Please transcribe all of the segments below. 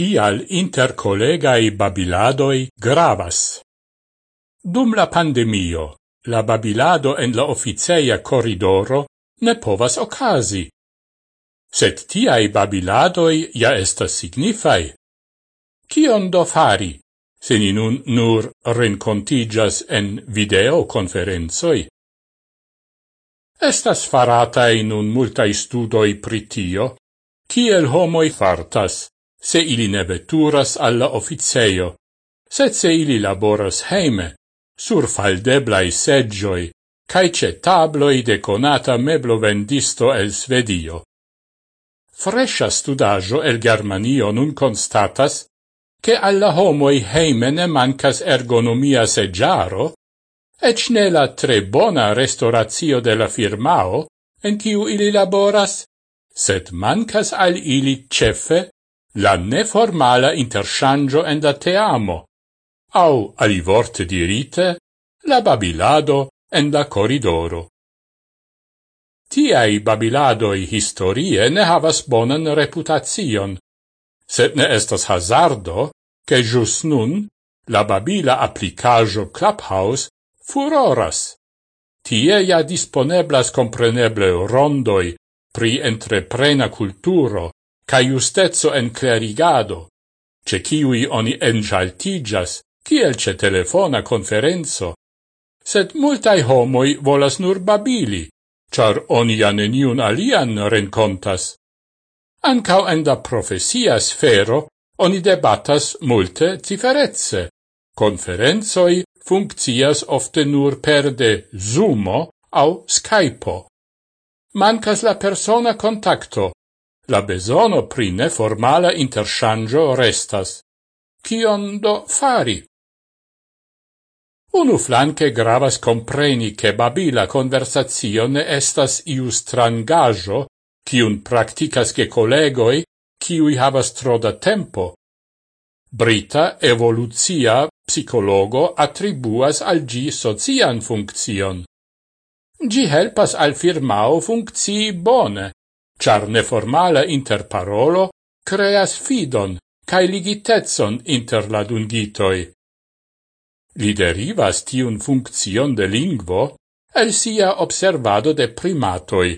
tial intercollegai babiladoi gravas. Dum la pandemio, la babilado en la officeia corridoro ne povas ocasi. Sed tiai babiladoi ja estas signifai. Cion do fari, se ni nun nur rencontigas en videoconferenzoi? Estas faratae nun multae studoi pritio, kiel homoi fartas, se ili ne veturas alla officeio, sed se ili laboras heime, sur faldeblai seggioi, caice tabloi de conata meblo vendisto el Svedio. Frescia studaggio el Germanio nun constatas che alla homoi heime ne mancas ergonomia seggiaro, ec ne la tre bona restauratio de la firmao, en ciu ili laboras, sed mancas al ili cefe la neformala interchangio en la teamo, au alivorte dirite, la babilado en la corridoro. Tiai babiladoi historie ne havas bonan reputacion, sed ne estas hazardo, che jus nun la babila applicajo Clubhouse furoras. Tie ja disponeblas compreneble rondoi pri entreprena culturo, ca justezzo en clarigado, ce ciui oni encialtigas, ciel ce telefona conferenzo, sed multai homoi volas nur babili, char oni ja neniun alian rencontas. Ancao en da profesia sfero oni debatas multe ciferezze. Conferenzoi funccias ofte nur per de Zoomo au Skypo. Mancas la persona contacto, La besono pri neformala interchangio restas. Cion do fari? Unu flanque gravas compreni che babila conversazione estas iu strangajo, cium practicas che collegoi, ciui havas tro da tempo. Brita evoluzia psicologo attribuas al gi socian funccion. Gi helpas al firmao funzii bone, char neformala interparolo creas fidon cae ligitezon inter la dungitoi. Li derivas tiun funccion de lingvo el sia observado de primatoi.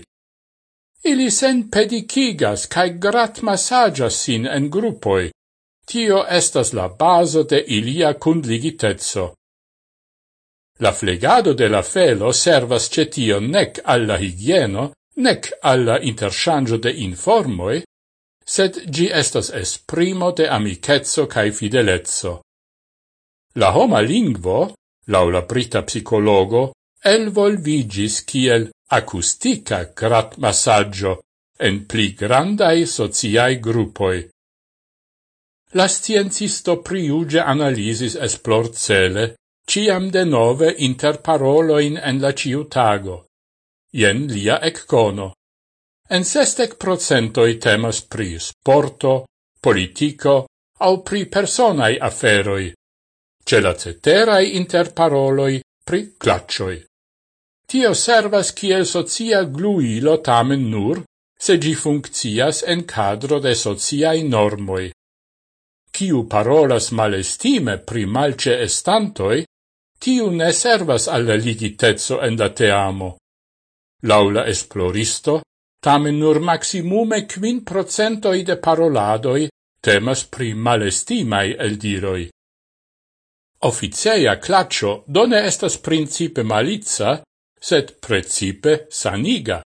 Ili sen pedicigas cae grat massagas sin en gruppoi. Tio estas la baso de ilia cundligitezzo. La flegado de la felo servas cetion nec alla higieno, nec alla interchangio de informoi, sed gi estas esprimo de amicetso cae fidelezzo. La homa lingvo, laula brita psicologo, elvolvigis kiel acustica grat massaggio en pli grandai sociai gruppoi. La sciencisto priuge analisis esplor cele, ciam de nove interparoloin en la ciutago jen lia eccono. En sestec procentoi temas pri sporto, politico, au pri personai aferoi, ce la ceterai interparoloi pri claccioi. Tio servas kiel socia gluilo tamen nur, se gi funccias en cadro de sociai normoi. Kiu parolas malestime pri malce estantoi, tiu ne servas alla ligitezzo en la teamo, Laula esploristo, tamen nur maximume quin procentoi de paroladoi temas pri malestimai eldiroi. Officeia claccio done estas principe malitza, sed precipe saniga.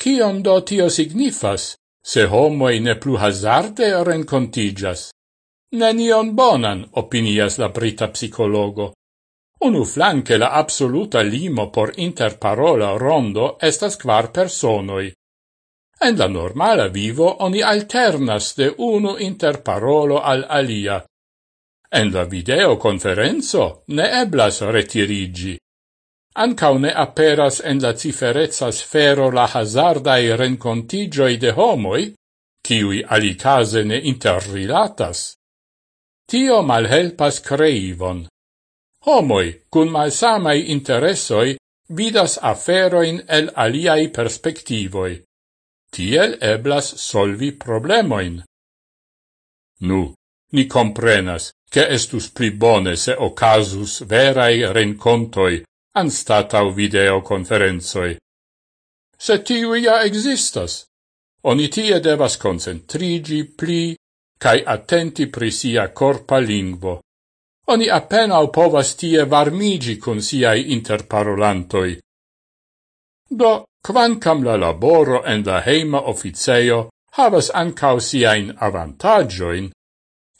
Cion do tio signifas, se homoi ne plu hazarde rencontigas? Nenion bonan, opinias la brita psicologo. Unu flanque la absoluta limo por interparola rondo estas quar personoi. En la normala vivo oni alternas de unu interparolo al alia. En la videoconferenzo ne eblas retirigi. Ancau ne aperas en la ciferezza sfero la hazardai rencontigioi de homoi, ciui alicase ne interrilatas. Tio malhelpas creivon. Homoi cun malsamai interessoi vidas aferoin el aliai perspectivoi. Tiel eblas solvi problemoin. Nu, ni comprenas che estus pli bone se ocasus verai rencontoi anstatau videoconferenzoi. Se tiu ja existas, oni tie devas concentrigi pli cae attenti pri sia corpa lingvo oni apenao povas tie varmigi cun siai interparolantoi. Do, quancam la laboro en la heima officeio havas ancao siain avantagioin,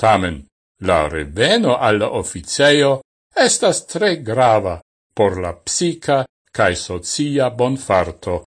tamen la reveno alla officeio estas tre grava por la psica cae socia bonfarto